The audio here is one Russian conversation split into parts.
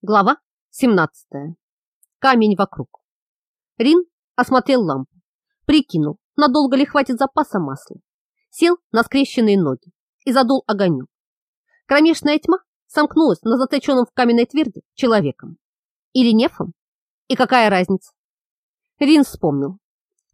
Глава 17. Камень вокруг. Рин осмотрел лампу, прикинул, надолго ли хватит запаса масла, сел на скрещенные ноги и задул огонек. Кромешная тьма сомкнулась на заточенном в каменной тверди человеком. Или нефом? И какая разница? Рин вспомнил,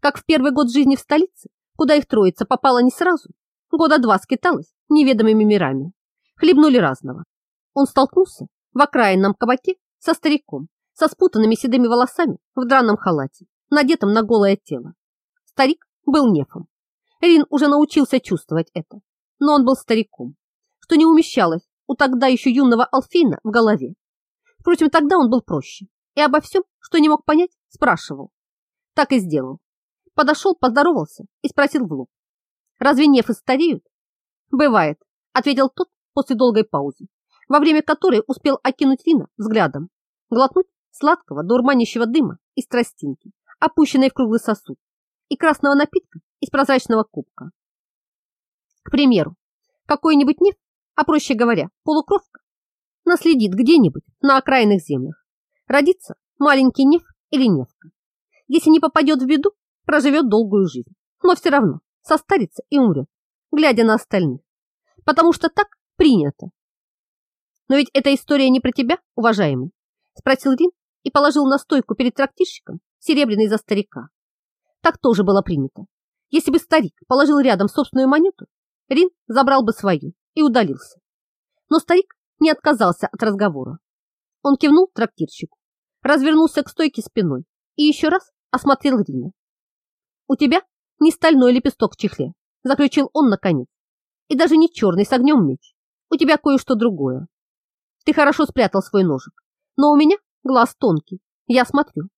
как в первый год жизни в столице, куда их троица попала не сразу, года два скиталась неведомыми мирами, хлебнули разного. Он столкнулся в окраинном кабаке со стариком, со спутанными седыми волосами в драном халате, надетом на голое тело. Старик был нефом. Рин уже научился чувствовать это, но он был стариком, что не умещалось у тогда еще юного Алфейна в голове. Впрочем, тогда он был проще и обо всем, что не мог понять, спрашивал. Так и сделал. Подошел, поздоровался и спросил в лоб. «Разве нефы стареют?» «Бывает», — ответил тот после долгой паузы во время которой успел окинуть Рина взглядом, глотнуть сладкого дурманящего дыма из тростинки, опущенной в круглый сосуд, и красного напитка из прозрачного кубка. К примеру, какой-нибудь неф, а проще говоря, полукровка, наследит где-нибудь на окраинных землях. Родится маленький неф или нефка. Если не попадет в беду, проживет долгую жизнь, но все равно состарится и умрет, глядя на остальных. Потому что так принято но ведь эта история не про тебя, уважаемый, спросил Рин и положил на стойку перед трактирщиком серебряный за старика. Так тоже было принято. Если бы старик положил рядом собственную монету, Рин забрал бы свою и удалился. Но старик не отказался от разговора. Он кивнул трактирщику, развернулся к стойке спиной и еще раз осмотрел Рина. «У тебя не стальной лепесток в чехле», заключил он наконец, и даже не черный с огнем меч. У тебя кое-что другое. Ты хорошо спрятал свой ножик, но у меня глаз тонкий, я смотрю.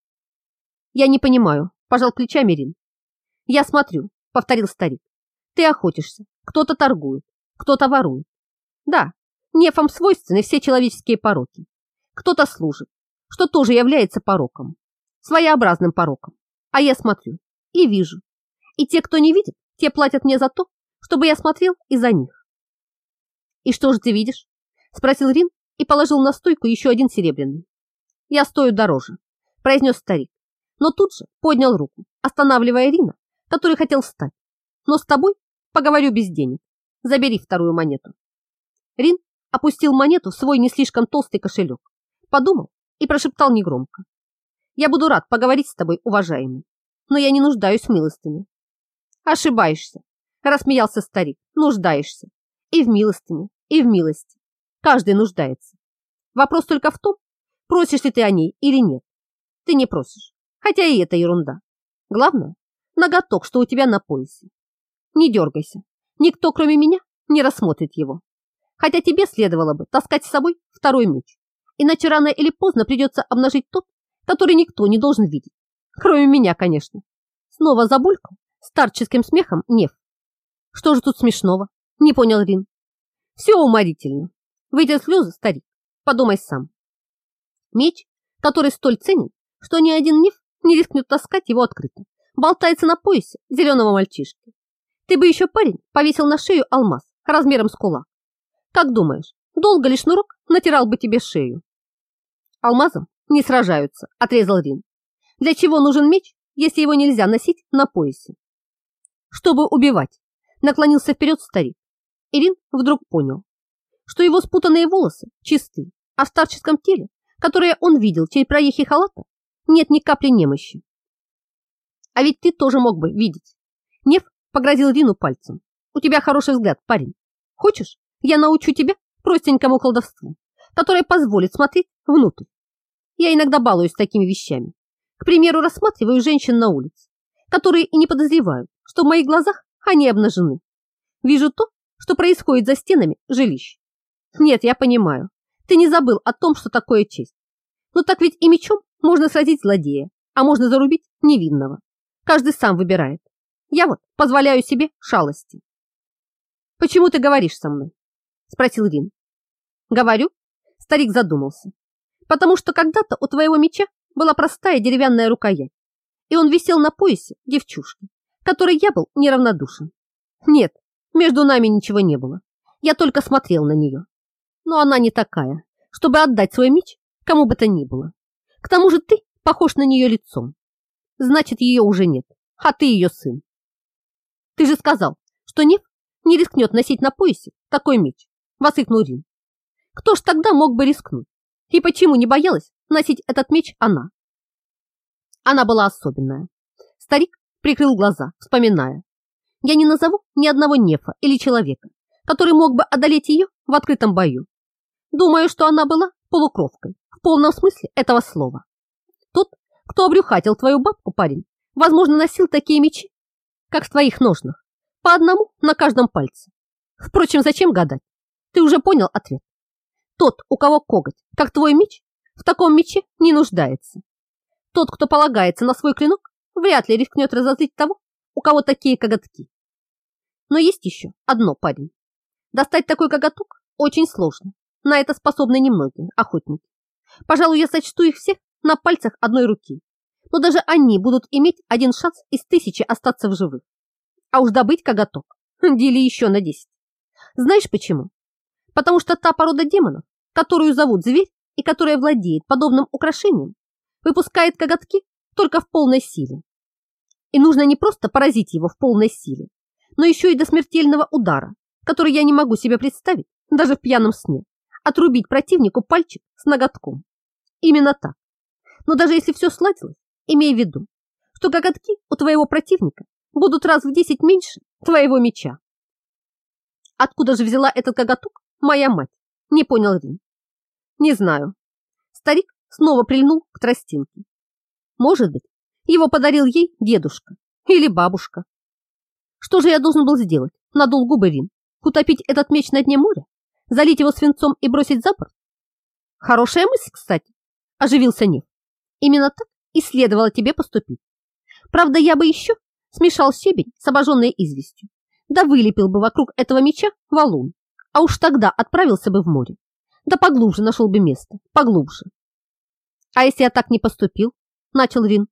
Я не понимаю, пожал плечами Рин. Я смотрю, повторил старик. Ты охотишься, кто-то торгует, кто-то ворует. Да, нефам свойственны все человеческие пороки. Кто-то служит, что тоже является пороком, своеобразным пороком. А я смотрю и вижу. И те, кто не видит, те платят мне за то, чтобы я смотрел и за них. И что же ты видишь? Спросил Рин, и положил на стойку еще один серебряный. «Я стою дороже», – произнес старик, но тут же поднял руку, останавливая Рина, который хотел встать. «Но с тобой поговорю без денег. Забери вторую монету». Рин опустил монету в свой не слишком толстый кошелек, подумал и прошептал негромко. «Я буду рад поговорить с тобой, уважаемый, но я не нуждаюсь в милостыне». «Ошибаешься», – рассмеялся старик, – «нуждаешься и в милостыне, и в милости. Каждый нуждается. Вопрос только в том, просишь ли ты о ней или нет. Ты не просишь, хотя и это ерунда. Главное, ноготок, что у тебя на поясе. Не дергайся, никто, кроме меня, не рассмотрит его. Хотя тебе следовало бы таскать с собой второй меч, иначе рано или поздно придется обнажить тот, который никто не должен видеть. Кроме меня, конечно. Снова забулькал старческим смехом Нев. Что же тут смешного? Не понял Рин. Все уморительно. Вытер слезы, старик, подумай сам. Меч, который столь ценен, что ни один неф не рискнет таскать его открыто, болтается на поясе зеленого мальчишки. Ты бы еще, парень, повесил на шею алмаз размером с кулак. Как думаешь, долго ли шнурок натирал бы тебе шею? Алмазом не сражаются, отрезал Рин. Для чего нужен меч, если его нельзя носить на поясе? Чтобы убивать, наклонился вперед старик. Ирин вдруг понял, что его спутанные волосы чисты, а в старческом теле, которое он видел через проехи халата, нет ни капли немощи. А ведь ты тоже мог бы видеть. Нев погрозил Рину пальцем. У тебя хороший взгляд, парень. Хочешь, я научу тебя простенькому колдовству, которое позволит смотреть внутрь. Я иногда балуюсь такими вещами. К примеру, рассматриваю женщин на улице, которые и не подозревают, что в моих глазах они обнажены. Вижу то, что происходит за стенами жилищ. Нет, я понимаю. Ты не забыл о том, что такое честь. Но так ведь и мечом можно сразить злодея, а можно зарубить невинного. Каждый сам выбирает. Я вот позволяю себе шалости. Почему ты говоришь со мной? Спросил Рин. Говорю. Старик задумался. Потому что когда-то у твоего меча была простая деревянная рукоять, и он висел на поясе девчушки, которой я был неравнодушен. Нет, между нами ничего не было. Я только смотрел на нее но она не такая, чтобы отдать свой меч кому бы то ни было. К тому же ты похож на нее лицом. Значит, ее уже нет, а ты ее сын. Ты же сказал, что Нев не рискнет носить на поясе такой меч, воскликнул Рин. Кто ж тогда мог бы рискнуть? И почему не боялась носить этот меч она? Она была особенная. Старик прикрыл глаза, вспоминая. Я не назову ни одного нефа или человека, который мог бы одолеть ее в открытом бою. Думаю, что она была полукровкой, в полном смысле этого слова. Тот, кто обрюхатил твою бабку, парень, возможно, носил такие мечи, как в твоих ножнах, по одному на каждом пальце. Впрочем, зачем гадать? Ты уже понял ответ. Тот, у кого коготь, как твой меч, в таком мече не нуждается. Тот, кто полагается на свой клинок, вряд ли рискнет разозлить того, у кого такие коготки. Но есть еще одно, парень. Достать такой коготок очень сложно. На это способны немногие охотники. Пожалуй, я сочту их всех на пальцах одной руки. Но даже они будут иметь один шанс из тысячи остаться в живых. А уж добыть коготок дели еще на десять. Знаешь почему? Потому что та порода демонов, которую зовут зверь и которая владеет подобным украшением, выпускает коготки только в полной силе. И нужно не просто поразить его в полной силе, но еще и до смертельного удара, который я не могу себе представить даже в пьяном сне, отрубить противнику пальчик с ноготком. Именно так. Но даже если все сладилось, имей в виду, что коготки у твоего противника будут раз в десять меньше твоего меча. Откуда же взяла этот коготок моя мать? Не понял Рин. Не знаю. Старик снова прильнул к тростинке. Может быть, его подарил ей дедушка или бабушка. Что же я должен был сделать? Надул губы Рин. Утопить этот меч на дне моря? Залить его свинцом и бросить за борт? Хорошая мысль, кстати, оживился Нев. Именно так и следовало тебе поступить. Правда, я бы еще смешал щебень с обожженной известью, да вылепил бы вокруг этого меча валун, а уж тогда отправился бы в море. Да поглубже нашел бы место, поглубже. А если я так не поступил, начал Рин,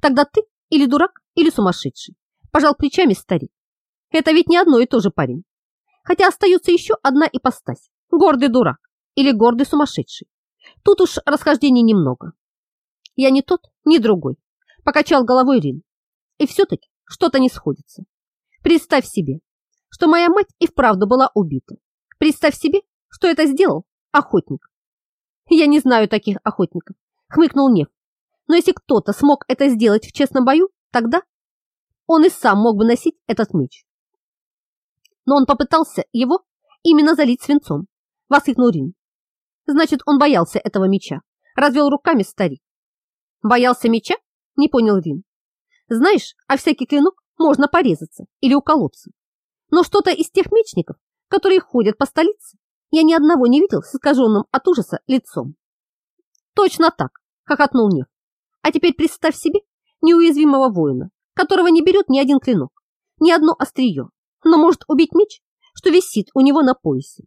тогда ты или дурак, или сумасшедший. Пожал плечами старик. Это ведь не одно и то же парень. Хотя остается еще одна ипостась. Гордый дурак или гордый сумасшедший. Тут уж расхождений немного. Я не тот, ни другой. Покачал головой Рин. И все-таки что-то не сходится. Представь себе, что моя мать и вправду была убита. Представь себе, что это сделал охотник. Я не знаю таких охотников, хмыкнул Нев. Но если кто-то смог это сделать в честном бою, тогда он и сам мог бы носить этот меч. Но он попытался его именно залить свинцом, воскликнул Рин. Значит, он боялся этого меча, развел руками старик. Боялся меча? Не понял Рин. Знаешь, а всякий клинок можно порезаться или уколоться. Но что-то из тех мечников, которые ходят по столице, я ни одного не видел с искаженным от ужаса лицом. Точно так, хохотнул Нев. А теперь представь себе неуязвимого воина, которого не берет ни один клинок, ни одно острие, но может убить меч, что висит у него на поясе.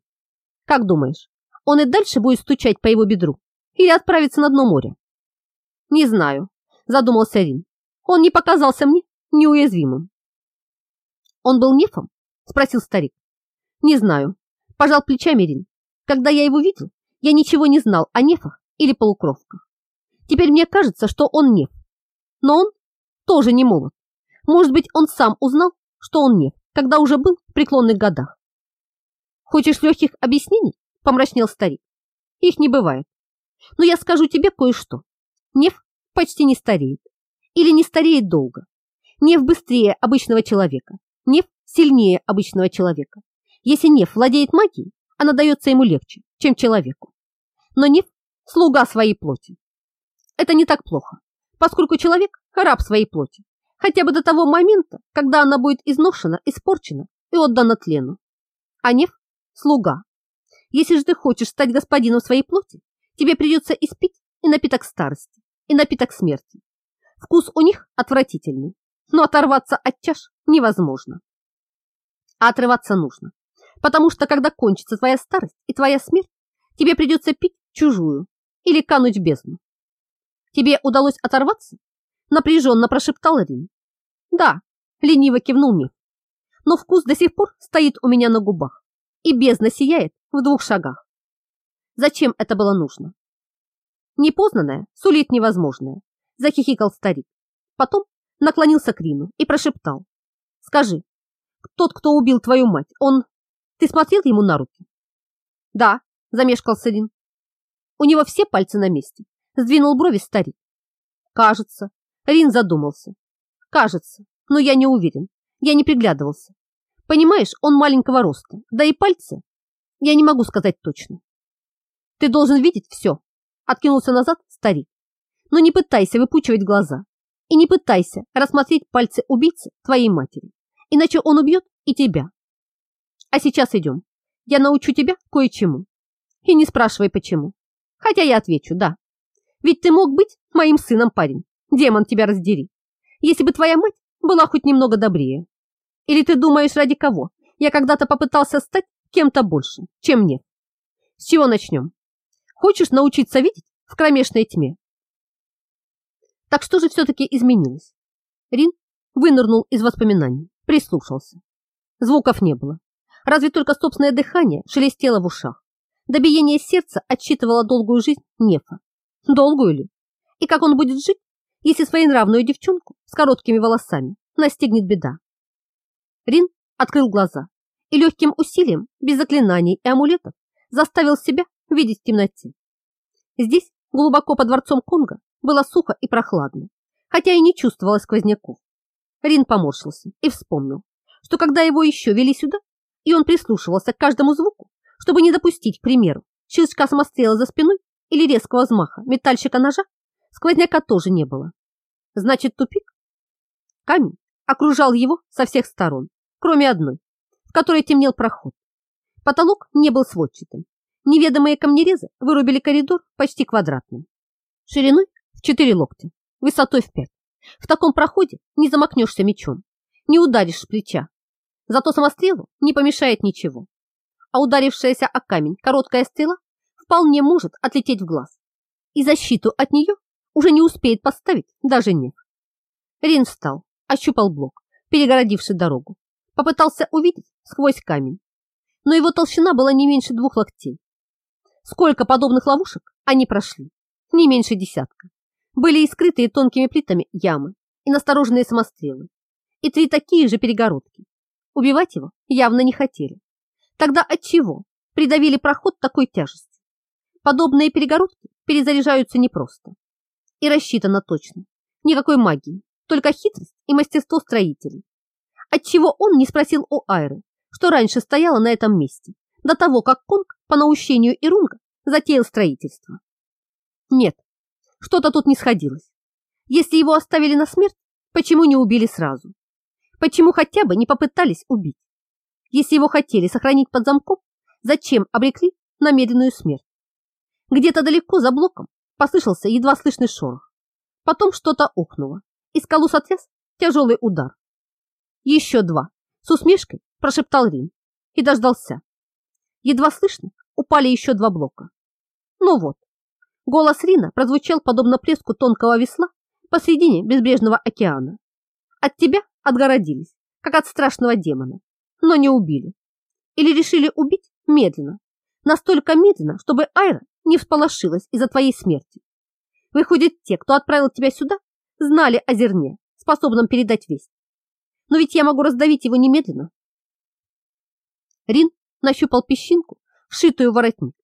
Как думаешь, он и дальше будет стучать по его бедру или отправится на дно моря? Не знаю, задумался Рин. Он не показался мне неуязвимым. Он был нефом? Спросил старик. Не знаю. Пожал плечами Рин. Когда я его видел, я ничего не знал о нефах или полукровках. Теперь мне кажется, что он неф. Но он тоже не молод. Может быть, он сам узнал, что он неф, когда уже был в преклонных годах. Хочешь легких объяснений? Помрачнел старик. Их не бывает. Но я скажу тебе кое-что. Неф почти не стареет. Или не стареет долго. Неф быстрее обычного человека. Неф сильнее обычного человека. Если Неф владеет магией, она дается ему легче, чем человеку. Но Неф – слуга своей плоти. Это не так плохо, поскольку человек – раб своей плоти, хотя бы до того момента, когда она будет изношена, испорчена и отдана тлену. А Неф – слуга. Если же ты хочешь стать господином своей плоти, тебе придется испить и напиток старости, и напиток смерти. Вкус у них отвратительный, но оторваться от чаш невозможно. А отрываться нужно, потому что когда кончится твоя старость и твоя смерть, тебе придется пить чужую или кануть в бездну. Тебе удалось оторваться? Напряженно прошептал Рин. Да, лениво кивнул Нив. Но вкус до сих пор стоит у меня на губах, и бездна сияет в двух шагах. Зачем это было нужно? Непознанное сулит невозможное, захихикал старик. Потом наклонился к Рину и прошептал. Скажи, тот, кто убил твою мать, он... Ты смотрел ему на руки? Да, замешкался Рин. У него все пальцы на месте. Сдвинул брови старик. Кажется. Рин задумался. Кажется, но я не уверен. Я не приглядывался. Понимаешь, он маленького роста, да и пальцы. Я не могу сказать точно. Ты должен видеть все. Откинулся назад старик. Но не пытайся выпучивать глаза. И не пытайся рассмотреть пальцы убийцы твоей матери. Иначе он убьет и тебя. А сейчас идем. Я научу тебя кое-чему. И не спрашивай, почему. Хотя я отвечу, да. Ведь ты мог быть моим сыном, парень. Демон тебя раздери. Если бы твоя мать была хоть немного добрее. Или ты думаешь, ради кого? Я когда-то попытался стать кем-то большим, чем мне. С чего начнем? Хочешь научиться видеть в кромешной тьме? Так что же все-таки изменилось? Рин вынырнул из воспоминаний, прислушался. Звуков не было. Разве только собственное дыхание шелестело в ушах. До биения сердца отсчитывала долгую жизнь Нефа. Долгую ли? И как он будет жить, если своенравную девчонку с короткими волосами настигнет беда? Рин открыл глаза и легким усилием, без заклинаний и амулетов, заставил себя видеть в темноте. Здесь, глубоко под дворцом Конга, было сухо и прохладно, хотя и не чувствовалось сквозняков. Рин поморщился и вспомнил, что когда его еще вели сюда, и он прислушивался к каждому звуку, чтобы не допустить, к примеру, щелчка самострела за спиной или резкого взмаха метальщика ножа, сквозняка тоже не было. Значит, тупик? Камень окружал его со всех сторон, кроме одной, в которой темнел проход. Потолок не был сводчатым. Неведомые камнерезы вырубили коридор почти квадратным. Шириной в четыре локтя, высотой в пять. В таком проходе не замахнешься мечом, не ударишь с плеча. Зато самострелу не помешает ничего. А ударившаяся о камень короткая стрела вполне может отлететь в глаз. И защиту от нее уже не успеет поставить даже неф. Рин встал, ощупал блок, перегородивший дорогу. Попытался увидеть сквозь камень. Но его толщина была не меньше двух локтей. Сколько подобных ловушек они прошли? Не меньше десятка. Были и скрытые тонкими плитами ямы, и настороженные самострелы, и три такие же перегородки. Убивать его явно не хотели. Тогда от чего придавили проход такой тяжести? Подобные перегородки перезаряжаются непросто. И рассчитано точно. Никакой магии, только хитрость и мастерство строителей. Отчего он не спросил у Айры, что раньше стояло на этом месте, до того, как Конг по наущению Ирунга затеял строительство. Нет, что-то тут не сходилось. Если его оставили на смерть, почему не убили сразу? Почему хотя бы не попытались убить? Если его хотели сохранить под замком, зачем обрекли на медленную смерть? Где-то далеко за блоком послышался едва слышный шорох. Потом что-то ухнуло, и скалу сотряс тяжелый удар. Еще два. С усмешкой прошептал Рин и дождался. Едва слышно упали еще два блока. Ну вот. Голос Рина прозвучал подобно плеску тонкого весла посредине безбрежного океана. От тебя отгородились, как от страшного демона, но не убили. Или решили убить медленно, настолько медленно, чтобы Айра не всполошилась из-за твоей смерти. Выходит, те, кто отправил тебя сюда, знали о зерне, способном передать весть. Но ведь я могу раздавить его немедленно. Рин нащупал песчинку, вшитую в воротник,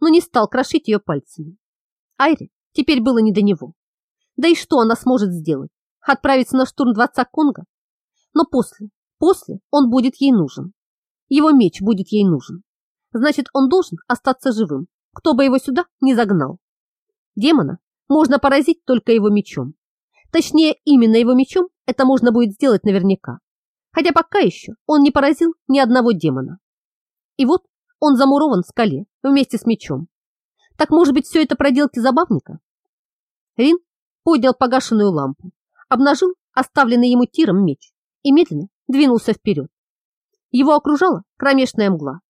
но не стал крошить ее пальцами. Айре теперь было не до него. Да и что она сможет сделать? Отправиться на штурм дворца Конга? Но после, после он будет ей нужен. Его меч будет ей нужен. Значит, он должен остаться живым, кто бы его сюда не загнал. Демона можно поразить только его мечом. Точнее, именно его мечом это можно будет сделать наверняка. Хотя пока еще он не поразил ни одного демона. И вот он замурован в скале вместе с мечом. Так может быть все это проделки забавника? Рин поднял погашенную лампу, обнажил оставленный ему тиром меч и медленно двинулся вперед. Его окружала кромешная мгла,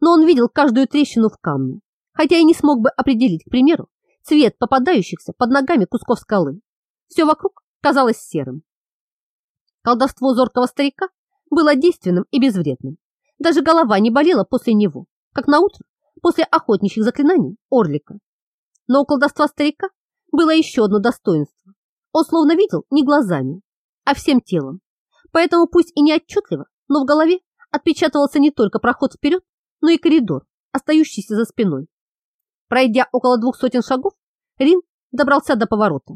но он видел каждую трещину в камне, хотя и не смог бы определить, к примеру, цвет попадающихся под ногами кусков скалы. Все вокруг казалось серым. Колдовство зоркого старика было действенным и безвредным. Даже голова не болела после него, как на утро после охотничьих заклинаний Орлика. Но у колдовства старика было еще одно достоинство. Он словно видел не глазами, а всем телом. Поэтому пусть и не отчетливо, но в голове отпечатывался не только проход вперед, но и коридор, остающийся за спиной. Пройдя около двух сотен шагов, Рин добрался до поворота.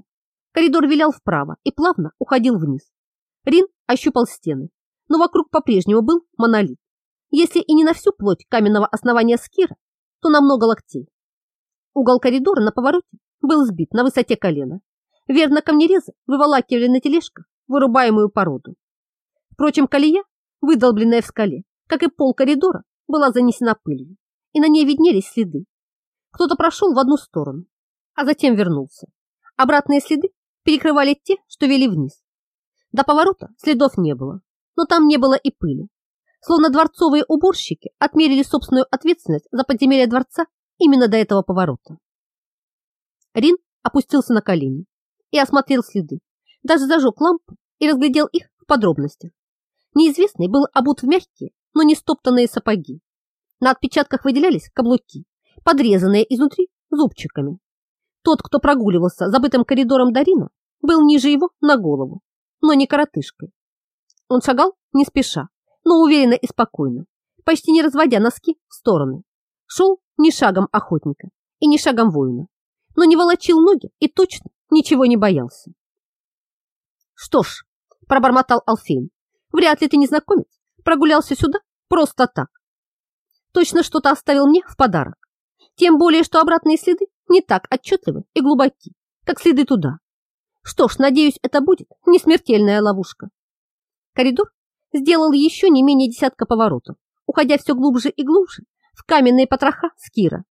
Коридор вилял вправо и плавно уходил вниз. Рин ощупал стены, но вокруг по-прежнему был монолит. Если и не на всю плоть каменного основания скира, то на много локтей. Угол коридора на повороте был сбит на высоте колена. Верно, камнерезы выволакивали на тележках вырубаемую породу. Впрочем, колея, выдолбленная в скале, как и пол коридора, была занесена пылью, и на ней виднелись следы. Кто-то прошел в одну сторону, а затем вернулся. Обратные следы перекрывали те, что вели вниз. До поворота следов не было, но там не было и пыли. Словно дворцовые уборщики отмерили собственную ответственность за подземелье дворца именно до этого поворота. Рин опустился на колени и осмотрел следы, даже зажег лампу и разглядел их в подробностях. Неизвестный был обут в мягкие, но не стоптанные сапоги. На отпечатках выделялись каблуки, подрезанные изнутри зубчиками. Тот, кто прогуливался забытым коридором Дарина, был ниже его на голову, но не коротышкой. Он шагал не спеша, но уверенно и спокойно, почти не разводя носки в стороны. Шел не шагом охотника и не шагом воина, но не волочил ноги и точно ничего не боялся. Что ж, пробормотал Алфейн, вряд ли ты незнакомец прогулялся сюда просто так. Точно что-то оставил мне в подарок. Тем более, что обратные следы не так отчетливы и глубоки, как следы туда. Что ж, надеюсь, это будет не смертельная ловушка. Коридор сделал еще не менее десятка поворотов, уходя все глубже и глубже в каменные потроха Скира,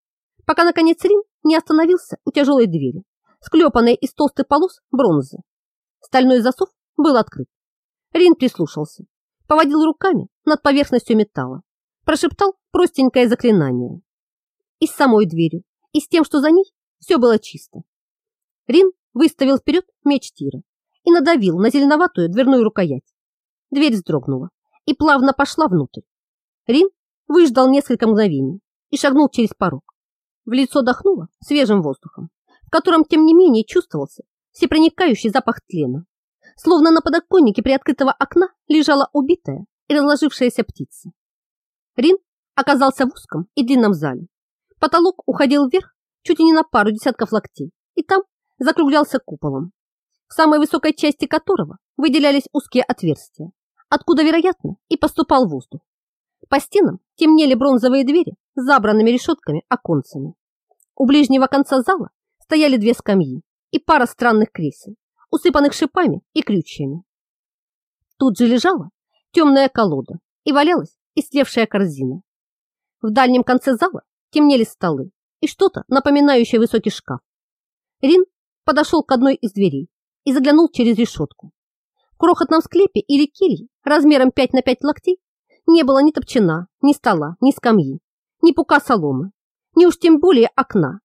пока, наконец, Рин не остановился у тяжелой двери, склепанной из толстых полос бронзы. Стальной засов был открыт. Рин прислушался, поводил руками над поверхностью металла, прошептал простенькое заклинание. И с самой дверью, и с тем, что за ней, все было чисто. Рин выставил вперед меч Тира и надавил на зеленоватую дверную рукоять. Дверь вздрогнула и плавно пошла внутрь. Рин выждал несколько мгновений и шагнул через порог. В лицо дохнуло свежим воздухом, в котором, тем не менее, чувствовался всепроникающий запах тлена. Словно на подоконнике приоткрытого окна лежала убитая и разложившаяся птица. Рин оказался в узком и длинном зале. Потолок уходил вверх чуть ли не на пару десятков локтей, и там закруглялся куполом, в самой высокой части которого выделялись узкие отверстия, откуда, вероятно, и поступал воздух. По стенам темнели бронзовые двери с забранными решетками оконцами. У ближнего конца зала стояли две скамьи и пара странных кресел, усыпанных шипами и крючьями. Тут же лежала темная колода и валялась истлевшая корзина. В дальнем конце зала темнели столы и что-то напоминающее высокий шкаф. Рин подошел к одной из дверей и заглянул через решетку. В крохотном склепе или келье размером 5 на 5 локтей не было ни топчина, ни стола, ни скамьи, ни пука соломы, ни уж тем более окна.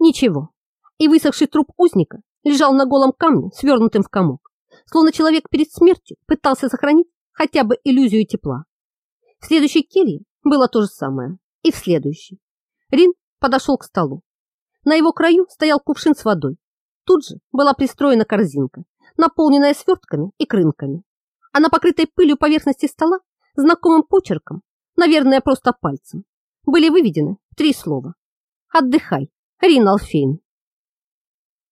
Ничего. И высохший труп узника лежал на голом камне, свернутым в комок, словно человек перед смертью пытался сохранить хотя бы иллюзию тепла. В следующей келье было то же самое. И в следующей. Рин подошел к столу. На его краю стоял кувшин с водой. Тут же была пристроена корзинка, наполненная свертками и крынками. А на покрытой пылью поверхности стола знакомым почерком, наверное, просто пальцем, были выведены три слова. «Отдыхай, Рин Алфейн».